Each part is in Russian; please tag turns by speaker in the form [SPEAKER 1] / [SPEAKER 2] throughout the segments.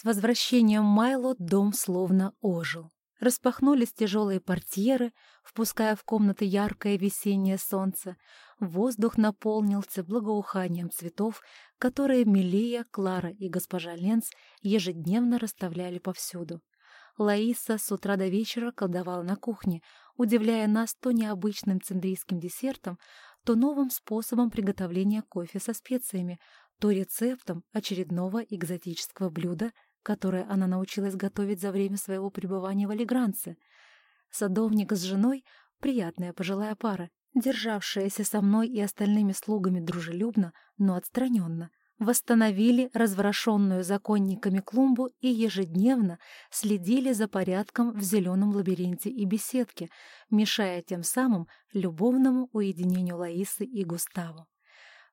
[SPEAKER 1] С возвращением Майло дом словно ожил. Распахнулись тяжелые портьеры, впуская в комнаты яркое весеннее солнце. Воздух наполнился благоуханием цветов, которые Милия, Клара и госпожа Ленц ежедневно расставляли повсюду. Лаиса с утра до вечера колдовала на кухне, удивляя нас то необычным цендрийским десертом, то новым способом приготовления кофе со специями, то рецептом очередного экзотического блюда, которое она научилась готовить за время своего пребывания в Алигранце. Садовник с женой — приятная пожилая пара, державшаяся со мной и остальными слугами дружелюбно, но отстраненно, восстановили разворошенную законниками клумбу и ежедневно следили за порядком в зеленом лабиринте и беседке, мешая тем самым любовному уединению Лаисы и Густаву.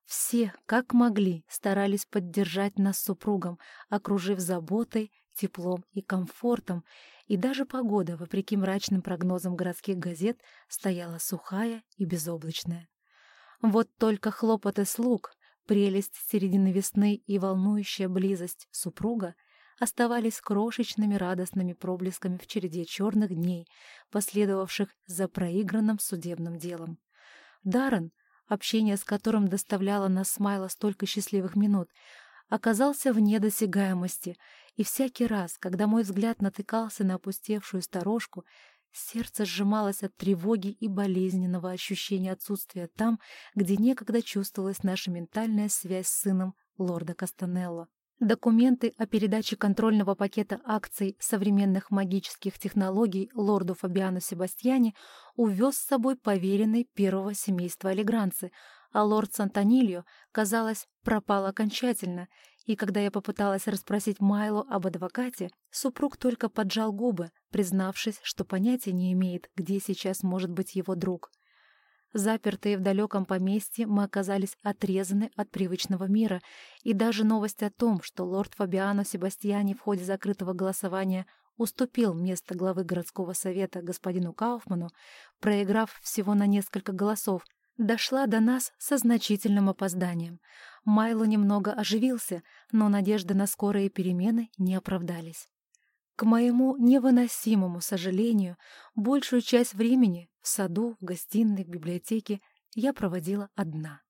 [SPEAKER 1] Все, как могли, старались поддержать нас супругом, окружив заботой, теплом и комфортом, и даже погода, вопреки мрачным прогнозам городских газет, стояла сухая и безоблачная. Вот только хлопоты слуг, прелесть середины весны и волнующая близость супруга оставались крошечными радостными проблесками в череде черных дней, последовавших за проигранным судебным делом. Даррен — общение с которым доставляло на Смайла столько счастливых минут, оказался вне досягаемости, и всякий раз, когда мой взгляд натыкался на опустевшую сторожку, сердце сжималось от тревоги и болезненного ощущения отсутствия там, где некогда чувствовалась наша ментальная связь с сыном лорда Кастанелло. Документы о передаче контрольного пакета акций современных магических технологий лорду Фабиану Себастьяне увез с собой поверенный первого семейства Алигранцы, а лорд Сантонильо, казалось, пропал окончательно, и когда я попыталась расспросить Майло об адвокате, супруг только поджал губы, признавшись, что понятия не имеет, где сейчас может быть его друг. Запертые в далеком поместье, мы оказались отрезаны от привычного мира, и даже новость о том, что лорд Фабиано Себастьяне в ходе закрытого голосования уступил место главы городского совета господину Кауфману, проиграв всего на несколько голосов, дошла до нас со значительным опозданием. Майло немного оживился, но надежды на скорые перемены не оправдались. К моему невыносимому сожалению, большую часть времени в саду, в гостиной, в библиотеке я проводила одна.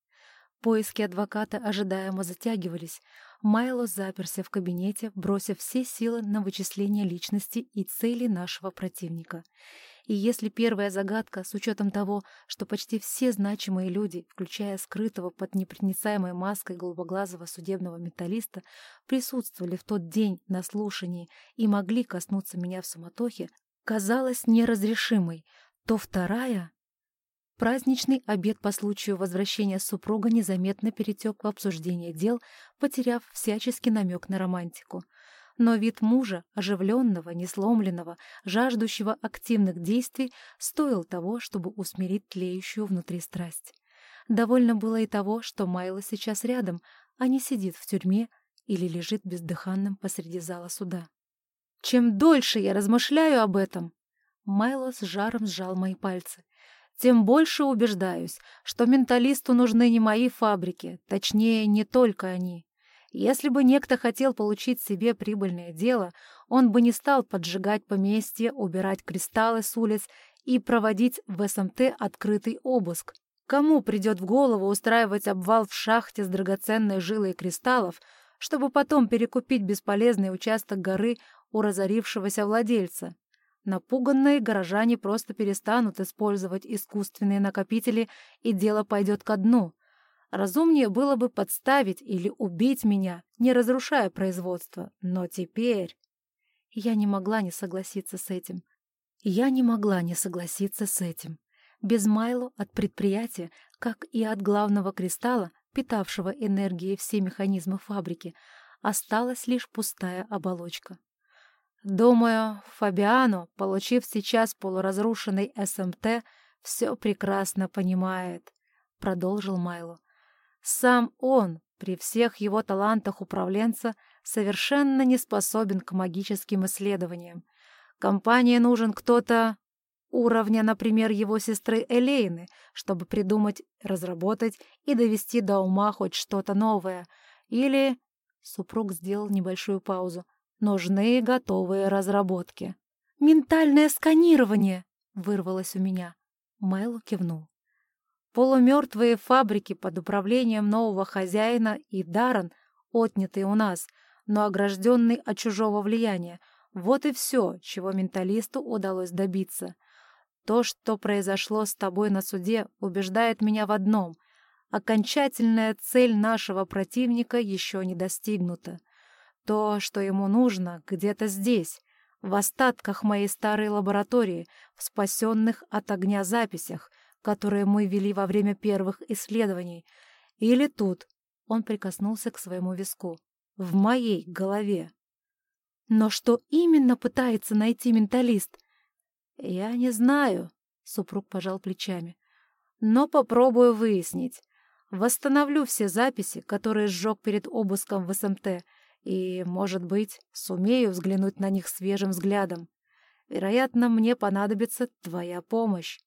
[SPEAKER 1] Поиски адвоката ожидаемо затягивались. Майло заперся в кабинете, бросив все силы на вычисление личности и цели нашего противника. И если первая загадка, с учетом того, что почти все значимые люди, включая скрытого под непроницаемой маской голубоглазого судебного металлиста, присутствовали в тот день на слушании и могли коснуться меня в суматохе, казалась неразрешимой, то вторая... Праздничный обед по случаю возвращения супруга незаметно перетек в обсуждение дел, потеряв всяческий намек на романтику — но вид мужа, оживленного, несломленного, жаждущего активных действий, стоил того, чтобы усмирить тлеющую внутри страсть. Довольно было и того, что Майло сейчас рядом, а не сидит в тюрьме или лежит бездыханным посреди зала суда. Чем дольше я размышляю об этом, Майло с жаром сжал мои пальцы, тем больше убеждаюсь, что менталисту нужны не мои фабрики, точнее, не только они. Если бы некто хотел получить себе прибыльное дело, он бы не стал поджигать поместье, убирать кристаллы с улиц и проводить в СМТ открытый обыск. Кому придет в голову устраивать обвал в шахте с драгоценной жилой кристаллов, чтобы потом перекупить бесполезный участок горы у разорившегося владельца? Напуганные горожане просто перестанут использовать искусственные накопители, и дело пойдет ко дну. Разумнее было бы подставить или убить меня, не разрушая производство. Но теперь... Я не могла не согласиться с этим. Я не могла не согласиться с этим. Без Майло от предприятия, как и от главного кристалла, питавшего энергией все механизмы фабрики, осталась лишь пустая оболочка. Думаю, Фабиано, получив сейчас полуразрушенный СМТ, все прекрасно понимает, — продолжил Майло. Сам он, при всех его талантах управленца, совершенно не способен к магическим исследованиям. Компании нужен кто-то уровня, например, его сестры Элейны, чтобы придумать, разработать и довести до ума хоть что-то новое. Или... Супруг сделал небольшую паузу. Нужны готовые разработки. «Ментальное сканирование!» — вырвалось у меня. Майло кивнул. Полумертвые фабрики под управлением нового хозяина и Даран, отнятые у нас, но огражденный от чужого влияния. Вот и все, чего менталисту удалось добиться. То, что произошло с тобой на суде, убеждает меня в одном. Окончательная цель нашего противника еще не достигнута. То, что ему нужно, где-то здесь, в остатках моей старой лаборатории, в спасенных от огня записях, которые мы вели во время первых исследований. Или тут, он прикоснулся к своему виску, в моей голове. Но что именно пытается найти менталист? Я не знаю, супруг пожал плечами. Но попробую выяснить. Восстановлю все записи, которые сжег перед обыском в СМТ, и, может быть, сумею взглянуть на них свежим взглядом. Вероятно, мне понадобится твоя помощь.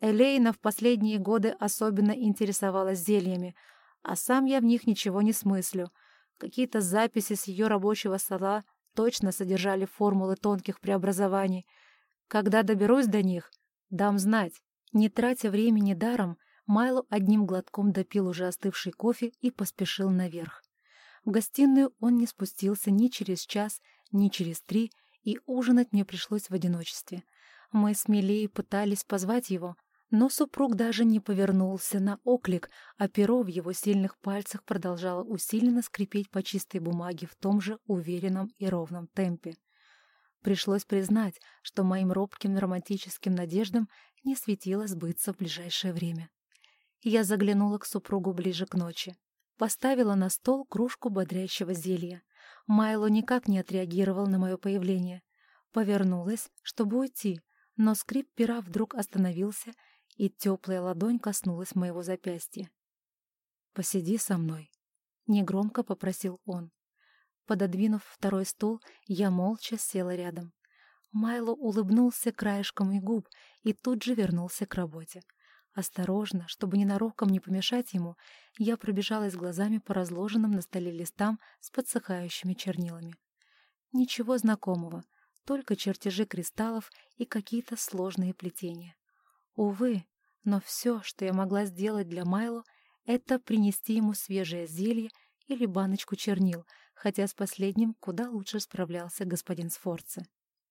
[SPEAKER 1] Элейна в последние годы особенно интересовалась зельями, а сам я в них ничего не смыслю. Какие-то записи с ее рабочего стола точно содержали формулы тонких преобразований. Когда доберусь до них, дам знать. Не тратя времени даром, Майло одним глотком допил уже остывший кофе и поспешил наверх. В гостиную он не спустился ни через час, ни через три, и ужинать мне пришлось в одиночестве. Мы с Милей пытались позвать его, но супруг даже не повернулся на оклик, а перо в его сильных пальцах продолжало усиленно скрипеть по чистой бумаге в том же уверенном и ровном темпе. Пришлось признать, что моим робким романтическим надеждам не светило сбыться в ближайшее время. Я заглянула к супругу ближе к ночи. Поставила на стол кружку бодрящего зелья. Майло никак не отреагировал на мое появление. Повернулась, чтобы уйти, но скрип пера вдруг остановился, и теплая ладонь коснулась моего запястья. «Посиди со мной», — негромко попросил он. Пододвинув второй стул, я молча села рядом. Майло улыбнулся краешком и губ и тут же вернулся к работе. Осторожно, чтобы ненароком не помешать ему, я пробежалась глазами по разложенным на столе листам с подсыхающими чернилами. Ничего знакомого, только чертежи кристаллов и какие-то сложные плетения. Увы, но все, что я могла сделать для Майло, это принести ему свежее зелье или баночку чернил, хотя с последним куда лучше справлялся господин Сфорце.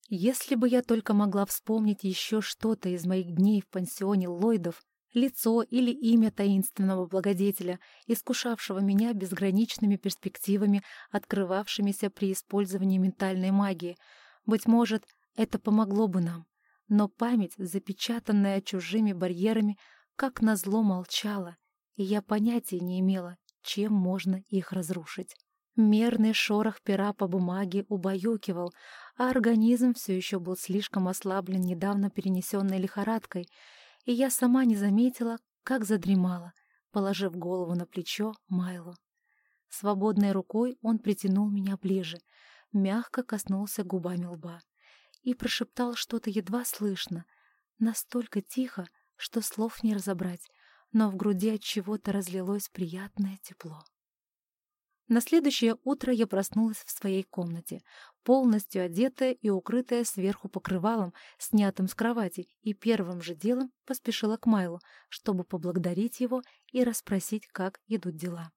[SPEAKER 1] Если бы я только могла вспомнить еще что-то из моих дней в пансионе Ллойдов, лицо или имя таинственного благодетеля, искушавшего меня безграничными перспективами, открывавшимися при использовании ментальной магии. Быть может, это помогло бы нам. Но память, запечатанная чужими барьерами, как назло молчала, и я понятия не имела, чем можно их разрушить. Мерный шорох пера по бумаге убаюкивал, а организм все еще был слишком ослаблен недавно перенесенной лихорадкой — и я сама не заметила, как задремала, положив голову на плечо Майло. Свободной рукой он притянул меня ближе, мягко коснулся губами лба и прошептал что-то едва слышно, настолько тихо, что слов не разобрать, но в груди от чего-то разлилось приятное тепло. На следующее утро я проснулась в своей комнате, полностью одетая и укрытая сверху покрывалом, снятым с кровати, и первым же делом поспешила к Майлу, чтобы поблагодарить его и расспросить, как идут дела.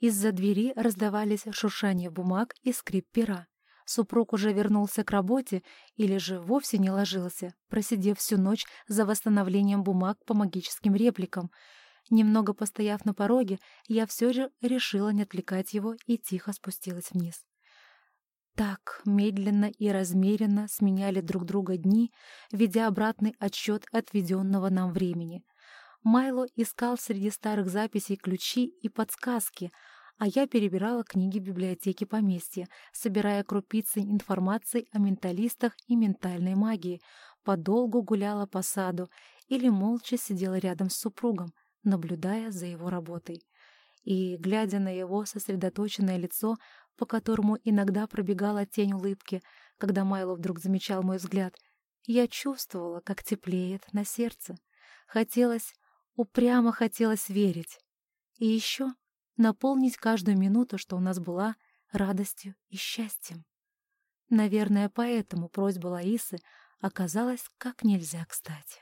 [SPEAKER 1] Из-за двери раздавались шуршание бумаг и скрип пера. Супруг уже вернулся к работе или же вовсе не ложился, просидев всю ночь за восстановлением бумаг по магическим репликам — Немного постояв на пороге, я все же решила не отвлекать его и тихо спустилась вниз. Так медленно и размеренно сменяли друг друга дни, ведя обратный отсчет отведенного нам времени. Майло искал среди старых записей ключи и подсказки, а я перебирала книги библиотеки поместья, собирая крупицы информации о менталистах и ментальной магии, подолгу гуляла по саду или молча сидела рядом с супругом, наблюдая за его работой. И, глядя на его сосредоточенное лицо, по которому иногда пробегала тень улыбки, когда Майло вдруг замечал мой взгляд, я чувствовала, как теплеет на сердце. Хотелось, упрямо хотелось верить. И еще наполнить каждую минуту, что у нас была, радостью и счастьем. Наверное, поэтому просьба Лаисы оказалась как нельзя кстати.